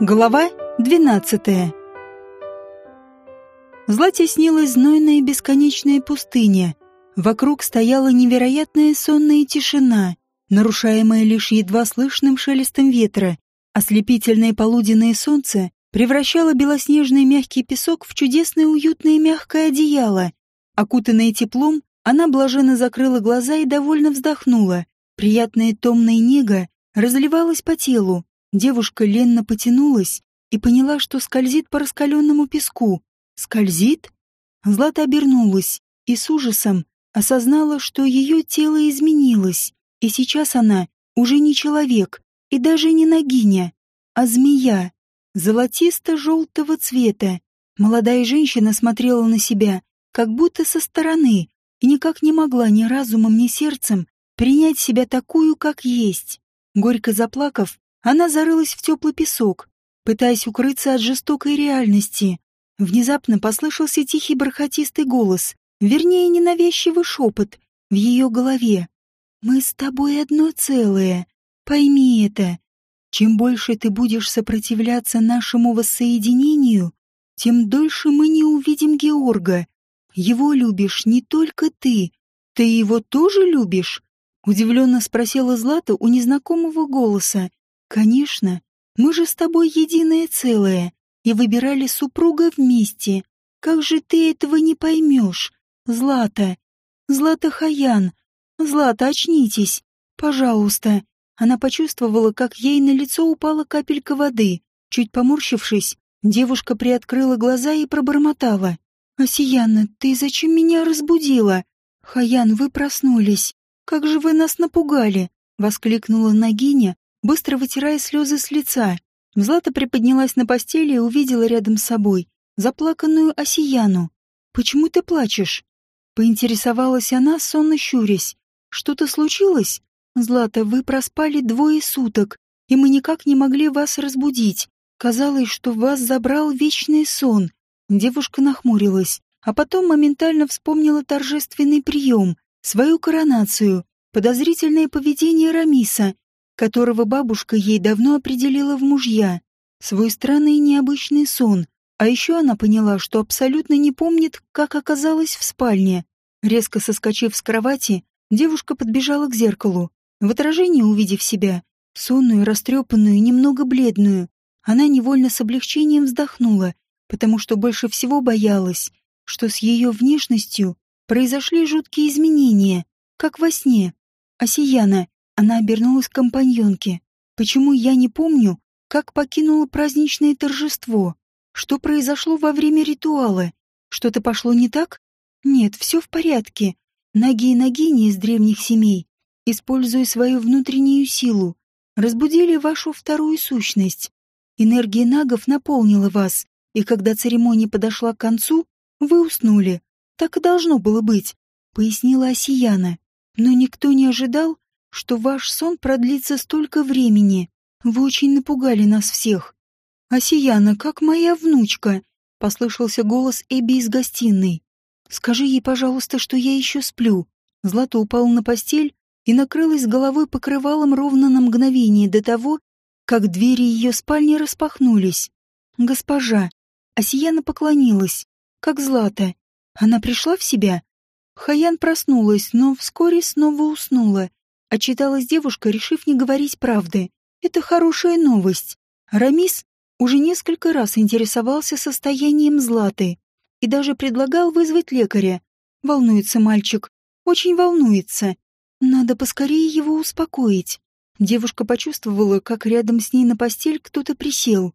Глава двенадцатая Злате снилась знойная бесконечная пустыня. Вокруг стояла невероятная сонная тишина, нарушаемая лишь едва слышным шелестом ветра. Ослепительное полуденное солнце превращало белоснежный мягкий песок в чудесное уютное мягкое одеяло. Окутанная теплом, она блаженно закрыла глаза и довольно вздохнула. Приятная томная нега разливалась по телу. Девушка ленно потянулась и поняла, что скользит по раскаленному песку. Скользит? Злата обернулась и с ужасом осознала, что ее тело изменилось, и сейчас она уже не человек и даже не ногиня, а змея, золотисто-желтого цвета. Молодая женщина смотрела на себя, как будто со стороны, и никак не могла ни разумом, ни сердцем принять себя такую, как есть. Горько заплакав, она зарылась в теплый песок, пытаясь укрыться от жестокой реальности. Внезапно послышался тихий бархатистый голос, вернее, ненавязчивый шепот в ее голове. «Мы с тобой одно целое. Пойми это. Чем больше ты будешь сопротивляться нашему воссоединению, тем дольше мы не увидим Георга. Его любишь не только ты. Ты его тоже любишь?» Удивленно спросила Злата у незнакомого голоса. «Конечно. Мы же с тобой единое целое и выбирали супруга вместе. Как же ты этого не поймешь? Злата! Злата Хаян! Злата, очнитесь! Пожалуйста!» Она почувствовала, как ей на лицо упала капелька воды. Чуть поморщившись, девушка приоткрыла глаза и пробормотала. «Осияна, ты зачем меня разбудила? Хаян, вы проснулись. Как же вы нас напугали!» — воскликнула Нагиня, быстро вытирая слезы с лица. Злата приподнялась на постели и увидела рядом с собой заплаканную Осияну. «Почему ты плачешь?» Поинтересовалась она, сонно щурясь. «Что-то случилось?» «Злата, вы проспали двое суток, и мы никак не могли вас разбудить. Казалось, что вас забрал вечный сон». Девушка нахмурилась, а потом моментально вспомнила торжественный прием, свою коронацию, подозрительное поведение Рамиса которого бабушка ей давно определила в мужья, свой странный и необычный сон, а еще она поняла, что абсолютно не помнит, как оказалась в спальне. Резко соскочив с кровати, девушка подбежала к зеркалу. В отражении, увидев себя, сонную, растрепанную, немного бледную, она невольно с облегчением вздохнула, потому что больше всего боялась, что с ее внешностью произошли жуткие изменения, как во сне. Осияна, она обернулась к компаньонке. Почему я не помню, как покинула праздничное торжество? Что произошло во время ритуала? Что-то пошло не так? Нет, все в порядке. Ноги и ноги из древних семей, используя свою внутреннюю силу, разбудили вашу вторую сущность. Энергия нагов наполнила вас, и когда церемония подошла к концу, вы уснули. Так и должно было быть, пояснила Осияна. Но никто не ожидал, что ваш сон продлится столько времени. Вы очень напугали нас всех. Осияна, как моя внучка, послышался голос Эбби из гостиной. Скажи ей, пожалуйста, что я еще сплю. Злата упала на постель и накрылась головой покрывалом ровно на мгновение до того, как двери ее спальни распахнулись. Госпожа, Осияна поклонилась, как Злата. Она пришла в себя. Хаян проснулась, но вскоре снова уснула. Отчиталась девушка, решив не говорить правды. Это хорошая новость. Рамис уже несколько раз интересовался состоянием Златы и даже предлагал вызвать лекаря. Волнуется мальчик, очень волнуется. Надо поскорее его успокоить. Девушка почувствовала, как рядом с ней на постель кто-то присел.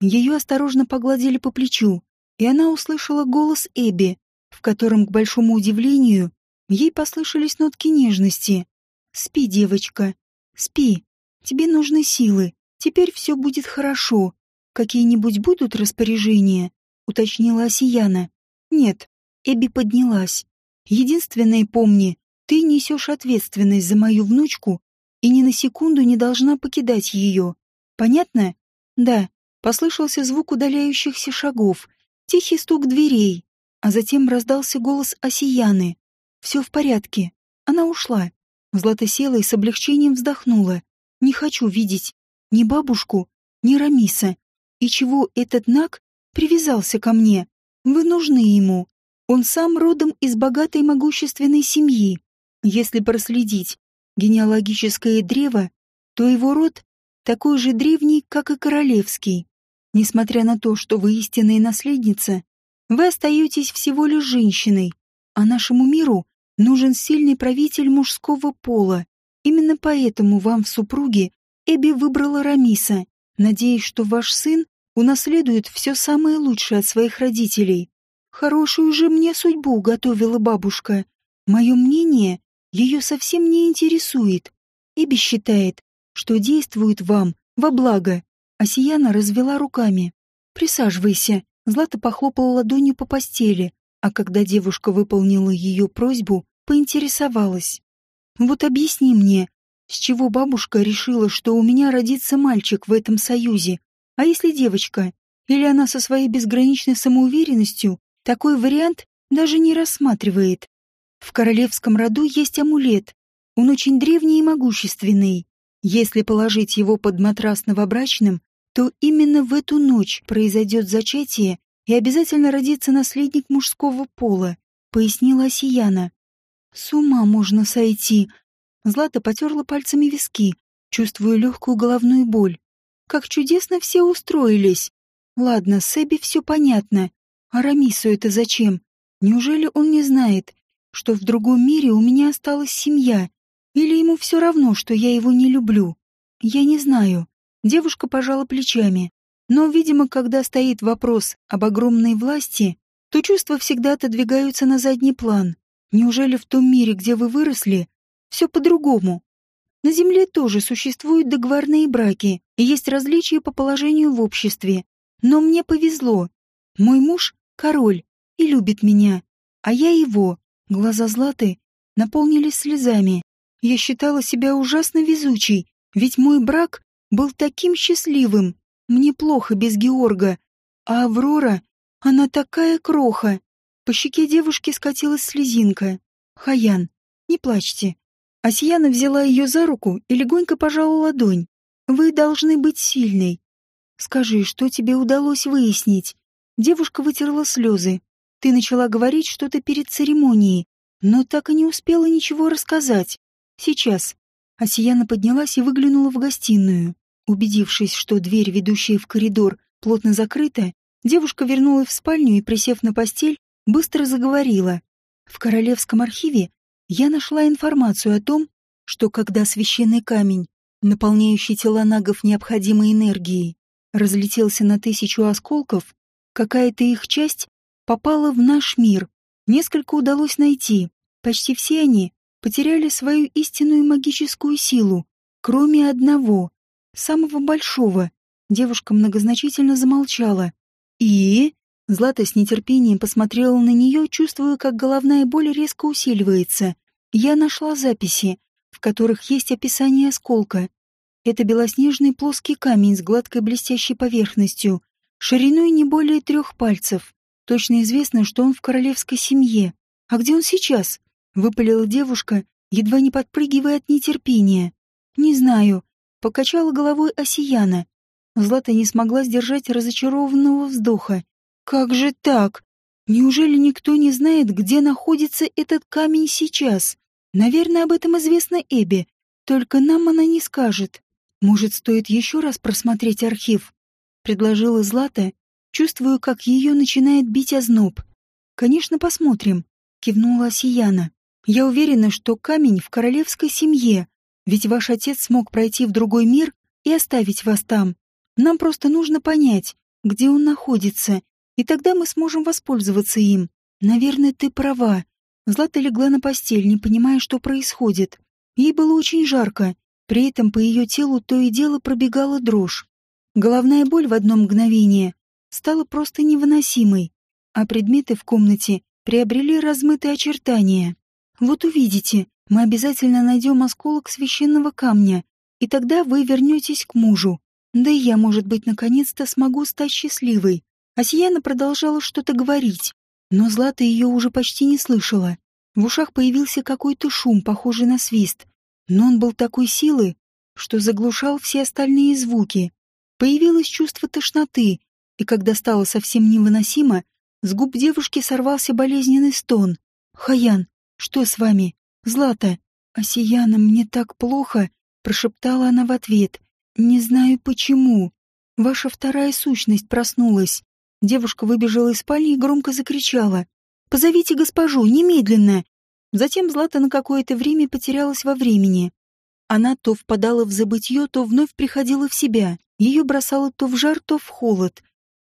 Ее осторожно погладили по плечу, и она услышала голос Эбби, в котором, к большому удивлению, ей послышались нотки нежности. Спи, девочка, спи. Тебе нужны силы. Теперь все будет хорошо. Какие-нибудь будут распоряжения? Уточнила Осияна. Нет. Эбби поднялась. Единственное помни, ты несешь ответственность за мою внучку и ни на секунду не должна покидать ее. Понятно? Да. Послышался звук удаляющихся шагов, тихий стук дверей, а затем раздался голос Осияны. Все в порядке. Она ушла. Злата села и с облегчением вздохнула. «Не хочу видеть ни бабушку, ни Рамиса. И чего этот Наг привязался ко мне? Вы нужны ему. Он сам родом из богатой могущественной семьи. Если проследить генеалогическое древо, то его род такой же древний, как и королевский. Несмотря на то, что вы истинная наследница, вы остаетесь всего лишь женщиной, а нашему миру нужен сильный правитель мужского пола. Именно поэтому вам в супруге Эбби выбрала Рамиса, надеясь, что ваш сын унаследует все самое лучшее от своих родителей. Хорошую же мне судьбу готовила бабушка. Мое мнение ее совсем не интересует. Эбби считает, что действует вам во благо. А развела руками. «Присаживайся». Злата похлопала ладонью по постели, а когда девушка выполнила ее просьбу, поинтересовалась. «Вот объясни мне, с чего бабушка решила, что у меня родится мальчик в этом союзе? А если девочка? Или она со своей безграничной самоуверенностью такой вариант даже не рассматривает? В королевском роду есть амулет. Он очень древний и могущественный. Если положить его под матрас новобрачным, то именно в эту ночь произойдет зачатие и обязательно родится наследник мужского пола, пояснила Осияна. С ума можно сойти. Злата потерла пальцами виски, чувствуя легкую головную боль. Как чудесно все устроились. Ладно, с Эбби все понятно. А Рамису это зачем? Неужели он не знает, что в другом мире у меня осталась семья, или ему все равно, что я его не люблю? Я не знаю. Девушка пожала плечами. Но, видимо, когда стоит вопрос об огромной власти, то чувства всегда отодвигаются на задний план. Неужели в том мире, где вы выросли, все по-другому? На Земле тоже существуют договорные браки, и есть различия по положению в обществе. Но мне повезло. Мой муж — король и любит меня, а я его. Глаза Златы наполнились слезами. Я считала себя ужасно везучей, ведь мой брак был таким счастливым. Мне плохо без Георга. А Аврора, она такая кроха. По щеке девушки скатилась слезинка. Хаян, не плачьте. Асияна взяла ее за руку и легонько пожала ладонь. Вы должны быть сильной. Скажи, что тебе удалось выяснить? Девушка вытерла слезы. Ты начала говорить что-то перед церемонией, но так и не успела ничего рассказать. Сейчас. Асияна поднялась и выглянула в гостиную. Убедившись, что дверь, ведущая в коридор, плотно закрыта, девушка вернулась в спальню и, присев на постель, быстро заговорила. В Королевском архиве я нашла информацию о том, что когда священный камень, наполняющий тела нагов необходимой энергией, разлетелся на тысячу осколков, какая-то их часть попала в наш мир. Несколько удалось найти. Почти все они потеряли свою истинную магическую силу, кроме одного, самого большого. Девушка многозначительно замолчала. И... Злата с нетерпением посмотрела на нее, чувствуя, как головная боль резко усиливается. Я нашла записи, в которых есть описание осколка. Это белоснежный плоский камень с гладкой блестящей поверхностью, шириной не более трех пальцев. Точно известно, что он в королевской семье. А где он сейчас? Выпалила девушка, едва не подпрыгивая от нетерпения. «Не знаю», — покачала головой Осияна. Злата не смогла сдержать разочарованного вздоха. «Как же так? Неужели никто не знает, где находится этот камень сейчас? Наверное, об этом известно Эбби, только нам она не скажет. Может, стоит еще раз просмотреть архив?» — предложила Злата, чувствую, как ее начинает бить озноб. «Конечно, посмотрим», — кивнула Осияна. Я уверена, что камень в королевской семье, ведь ваш отец смог пройти в другой мир и оставить вас там. Нам просто нужно понять, где он находится, и тогда мы сможем воспользоваться им. Наверное, ты права. Злата легла на постель, не понимая, что происходит. Ей было очень жарко, при этом по ее телу то и дело пробегала дрожь. Головная боль в одно мгновение стала просто невыносимой, а предметы в комнате приобрели размытые очертания. Вот увидите, мы обязательно найдем осколок священного камня, и тогда вы вернетесь к мужу. Да и я, может быть, наконец-то смогу стать счастливой. Асияна продолжала что-то говорить, но Злата ее уже почти не слышала. В ушах появился какой-то шум, похожий на свист, но он был такой силы, что заглушал все остальные звуки. Появилось чувство тошноты, и когда стало совсем невыносимо, с губ девушки сорвался болезненный стон. «Хаян, что с вами? Злата, Осияна, мне так плохо!» — прошептала она в ответ. «Не знаю почему. Ваша вторая сущность проснулась». Девушка выбежала из спальни и громко закричала. «Позовите госпожу, немедленно!» Затем Злата на какое-то время потерялась во времени. Она то впадала в забытье, то вновь приходила в себя. Ее бросало то в жар, то в холод.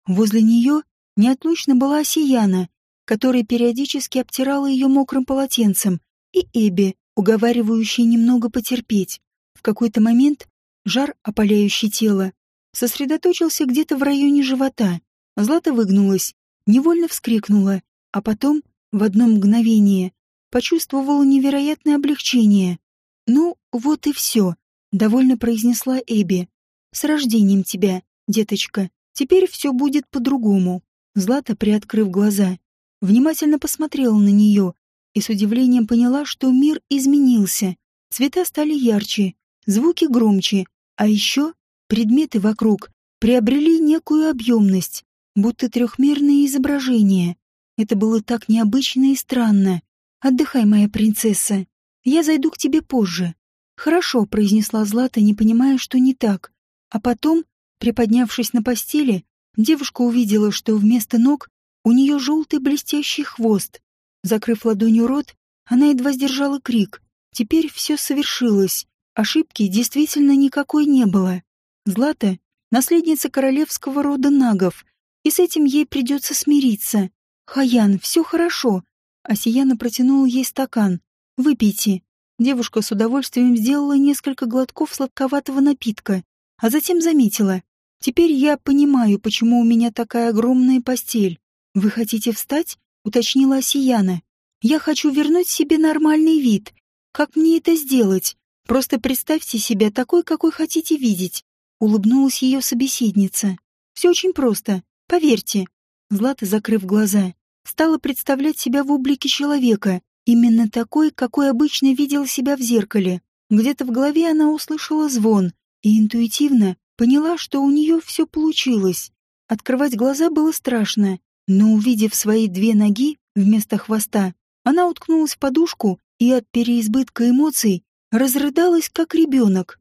Возле нее неотлучно была Осияна, которая периодически обтирала ее мокрым полотенцем, и Эбби, уговаривающая немного потерпеть. В какой-то момент жар, опаляющий тело, сосредоточился где-то в районе живота. Злата выгнулась, невольно вскрикнула, а потом, в одно мгновение, почувствовала невероятное облегчение. «Ну, вот и все», — довольно произнесла Эбби. «С рождением тебя, деточка. Теперь все будет по-другому». Злата, приоткрыв глаза, внимательно посмотрела на нее и с удивлением поняла, что мир изменился. Цвета стали ярче, звуки громче, а еще предметы вокруг приобрели некую объемность, будто трехмерное изображение. Это было так необычно и странно. «Отдыхай, моя принцесса. Я зайду к тебе позже». «Хорошо», — произнесла Злата, не понимая, что не так. А потом, приподнявшись на постели, девушка увидела, что вместо ног у нее желтый блестящий хвост. Закрыв ладонью рот, она едва сдержала крик. Теперь все совершилось. Ошибки действительно никакой не было. Злата — наследница королевского рода нагов, и с этим ей придется смириться. «Хаян, все хорошо». Асияна протянула ей стакан. «Выпейте». Девушка с удовольствием сделала несколько глотков сладковатого напитка, а затем заметила. «Теперь я понимаю, почему у меня такая огромная постель. Вы хотите встать?» — уточнила Асияна. «Я хочу вернуть себе нормальный вид. Как мне это сделать? Просто представьте себя такой, какой хотите видеть». Улыбнулась ее собеседница. «Все очень просто. Поверьте». Злата, закрыв глаза, стала представлять себя в облике человека, именно такой, какой обычно видел себя в зеркале. Где-то в голове она услышала звон и интуитивно поняла, что у нее все получилось. Открывать глаза было страшно, но увидев свои две ноги вместо хвоста, она уткнулась в подушку и от переизбытка эмоций разрыдалась, как ребенок.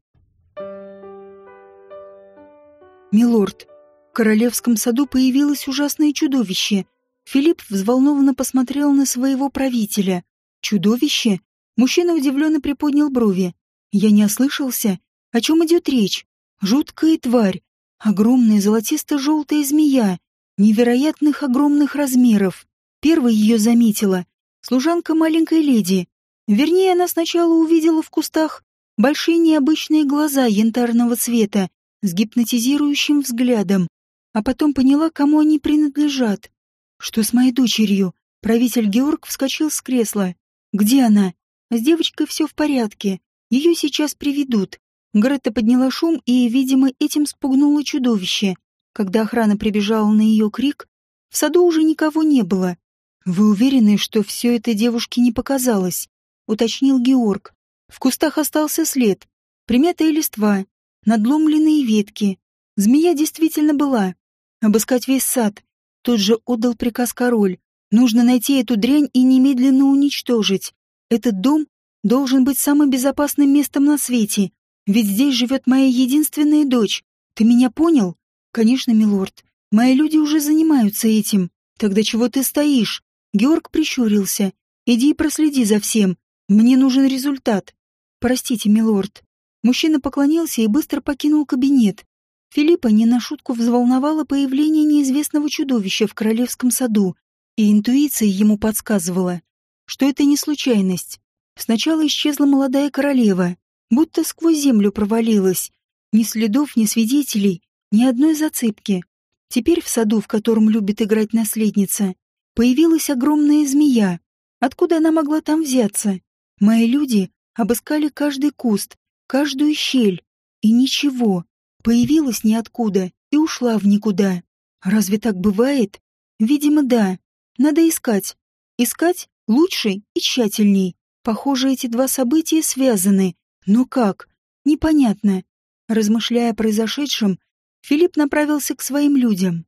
«Милорд, в королевском саду появилось ужасное чудовище», Филипп взволнованно посмотрел на своего правителя. «Чудовище?» Мужчина удивленно приподнял брови. «Я не ослышался? О чем идет речь? Жуткая тварь. Огромная золотисто-желтая змея. Невероятных огромных размеров. Первой ее заметила. Служанка маленькой леди. Вернее, она сначала увидела в кустах большие необычные глаза янтарного цвета с гипнотизирующим взглядом, а потом поняла, кому они принадлежат. «Что с моей дочерью?» Правитель Георг вскочил с кресла. «Где она?» «С девочкой все в порядке. Ее сейчас приведут». Гретта подняла шум и, видимо, этим спугнула чудовище. Когда охрана прибежала на ее крик, в саду уже никого не было. «Вы уверены, что все это девушке не показалось?» — уточнил Георг. В кустах остался след, примятая листва, надломленные ветки. Змея действительно была. Обыскать весь сад, Тут же отдал приказ король. Нужно найти эту дрянь и немедленно уничтожить. Этот дом должен быть самым безопасным местом на свете, ведь здесь живет моя единственная дочь. Ты меня понял? Конечно, милорд. Мои люди уже занимаются этим. Тогда чего ты стоишь? Георг прищурился. Иди и проследи за всем. Мне нужен результат. Простите, милорд. Мужчина поклонился и быстро покинул кабинет. Филиппа не на шутку взволновало появление неизвестного чудовища в королевском саду, и интуиция ему подсказывала, что это не случайность. Сначала исчезла молодая королева, будто сквозь землю провалилась. Ни следов, ни свидетелей, ни одной зацепки. Теперь в саду, в котором любит играть наследница, появилась огромная змея. Откуда она могла там взяться? Мои люди обыскали каждый куст, каждую щель, и ничего. Появилась ниоткуда и ушла в никуда. Разве так бывает? Видимо, да. Надо искать. Искать лучше и тщательней. Похоже, эти два события связаны. Но как? Непонятно. Размышляя о произошедшем, Филипп направился к своим людям.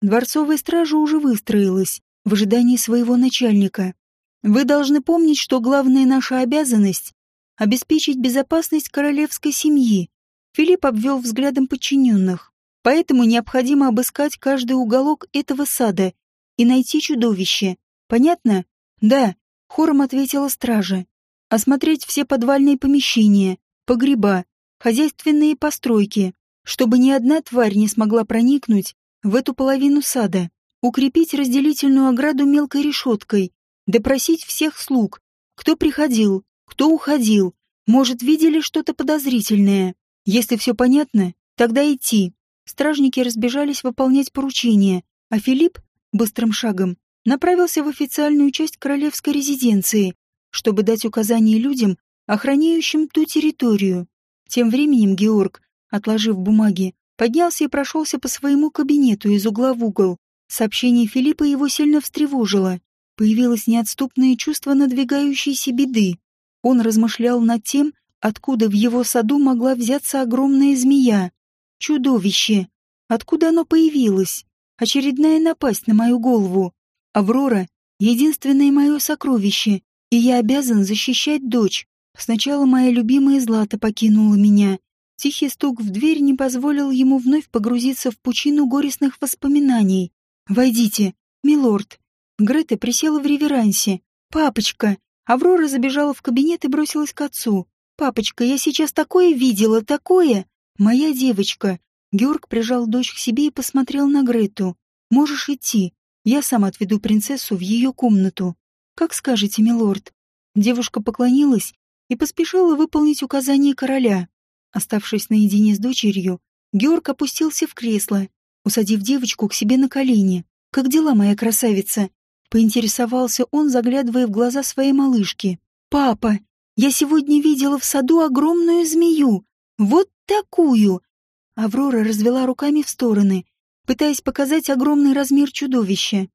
Дворцовая стража уже выстроилась в ожидании своего начальника. Вы должны помнить, что главная наша обязанность — обеспечить безопасность королевской семьи. Филипп обвел взглядом подчиненных. Поэтому необходимо обыскать каждый уголок этого сада и найти чудовище. Понятно? Да, хором ответила стража. Осмотреть все подвальные помещения, погреба, хозяйственные постройки, чтобы ни одна тварь не смогла проникнуть в эту половину сада, укрепить разделительную ограду мелкой решеткой, допросить всех слуг, кто приходил, кто уходил, может, видели что-то подозрительное. Если все понятно, тогда идти. Стражники разбежались выполнять поручения, а Филипп, быстрым шагом, направился в официальную часть королевской резиденции, чтобы дать указания людям, охраняющим ту территорию. Тем временем Георг, отложив бумаги, поднялся и прошелся по своему кабинету из угла в угол. Сообщение Филиппа его сильно встревожило. Появилось неотступное чувство надвигающейся беды. Он размышлял над тем, откуда в его саду могла взяться огромная змея. Чудовище! Откуда оно появилось? Очередная напасть на мою голову. Аврора — единственное мое сокровище, и я обязан защищать дочь. Сначала моя любимая Злата покинула меня. Тихий стук в дверь не позволил ему вновь погрузиться в пучину горестных воспоминаний. «Войдите, милорд». Грета присела в реверансе. «Папочка!» Аврора забежала в кабинет и бросилась к отцу. «Папочка, я сейчас такое видела, такое!» «Моя девочка!» Георг прижал дочь к себе и посмотрел на Грету. «Можешь идти. Я сам отведу принцессу в ее комнату. Как скажете, милорд». Девушка поклонилась и поспешила выполнить указание короля. Оставшись наедине с дочерью, Георг опустился в кресло, усадив девочку к себе на колени. «Как дела, моя красавица?» Поинтересовался он, заглядывая в глаза своей малышки. «Папа, я сегодня видела в саду огромную змею. Вот такую!» Аврора развела руками в стороны, пытаясь показать огромный размер чудовища.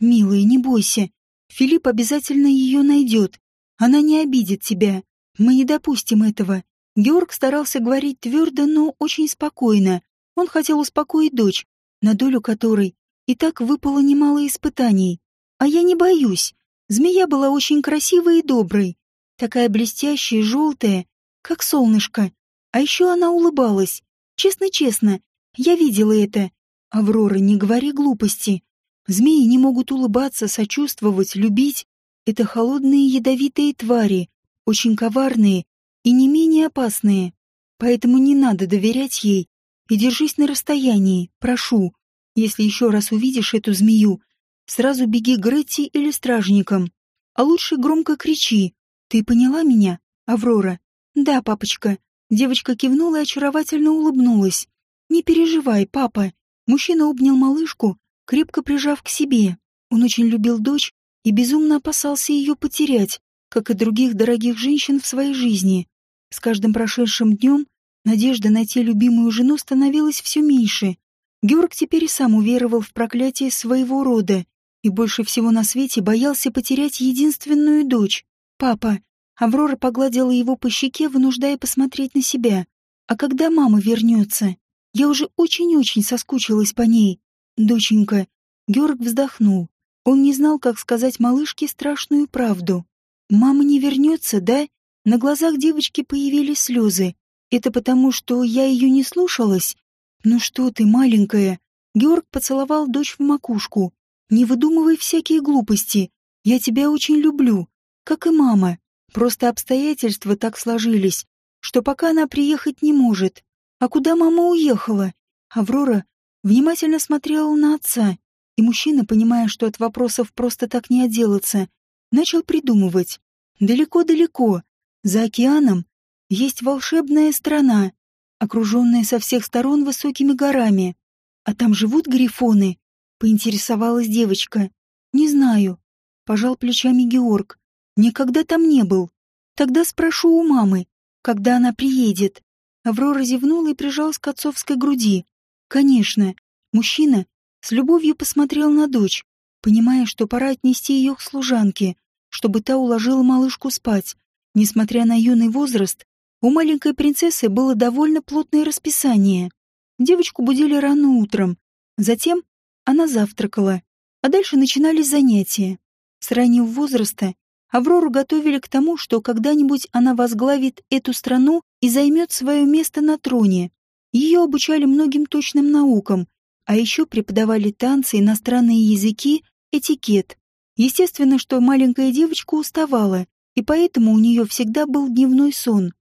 «Милая, не бойся. Филипп обязательно ее найдет. Она не обидит тебя. Мы не допустим этого». Георг старался говорить твердо, но очень спокойно. Он хотел успокоить дочь, на долю которой и так выпало немало испытаний. А я не боюсь. Змея была очень красивой и доброй. Такая блестящая, желтая, как солнышко. А еще она улыбалась. Честно-честно, я видела это. Аврора, не говори глупости. Змеи не могут улыбаться, сочувствовать, любить. Это холодные ядовитые твари, очень коварные и не менее опасные. Поэтому не надо доверять ей и держись на расстоянии, прошу. Если еще раз увидишь эту змею, сразу беги к Гретти или стражникам. А лучше громко кричи. Ты поняла меня, Аврора? Да, папочка. Девочка кивнула и очаровательно улыбнулась. «Не переживай, папа». Мужчина обнял малышку, крепко прижав к себе. Он очень любил дочь и безумно опасался ее потерять, как и других дорогих женщин в своей жизни. С каждым прошедшим днем надежда найти любимую жену становилась все меньше. Георг теперь и сам уверовал в проклятие своего рода и больше всего на свете боялся потерять единственную дочь. «Папа, Аврора погладила его по щеке, вынуждая посмотреть на себя. «А когда мама вернется? Я уже очень-очень соскучилась по ней. Доченька». Георг вздохнул. Он не знал, как сказать малышке страшную правду. «Мама не вернется, да?» На глазах девочки появились слезы. «Это потому, что я ее не слушалась?» «Ну что ты, маленькая?» Георг поцеловал дочь в макушку. «Не выдумывай всякие глупости. Я тебя очень люблю, как и мама. Просто обстоятельства так сложились, что пока она приехать не может. А куда мама уехала? Аврора внимательно смотрела на отца, и мужчина, понимая, что от вопросов просто так не отделаться, начал придумывать. Далеко-далеко, за океаном, есть волшебная страна, окруженная со всех сторон высокими горами. А там живут грифоны? Поинтересовалась девочка. Не знаю. Пожал плечами Георг. Никогда там не был. Тогда спрошу у мамы, когда она приедет. Аврора зевнула и прижалась к отцовской груди. Конечно, мужчина с любовью посмотрел на дочь, понимая, что пора отнести ее к служанке, чтобы та уложила малышку спать. Несмотря на юный возраст, у маленькой принцессы было довольно плотное расписание. Девочку будили рано утром. Затем она завтракала, а дальше начинались занятия. С раннего возраста Аврору готовили к тому, что когда-нибудь она возглавит эту страну и займет свое место на троне. Ее обучали многим точным наукам, а еще преподавали танцы, иностранные языки, этикет. Естественно, что маленькая девочка уставала, и поэтому у нее всегда был дневной сон.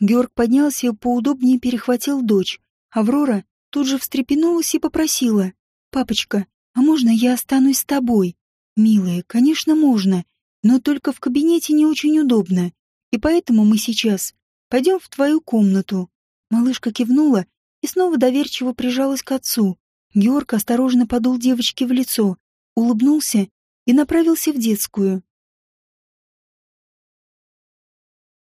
Георг поднялся и поудобнее перехватил дочь. Аврора тут же встрепенулась и попросила. «Папочка, а можно я останусь с тобой?» «Милая, конечно, можно, но только в кабинете не очень удобно, и поэтому мы сейчас пойдем в твою комнату». Малышка кивнула и снова доверчиво прижалась к отцу. Георг осторожно подул девочке в лицо, улыбнулся и направился в детскую.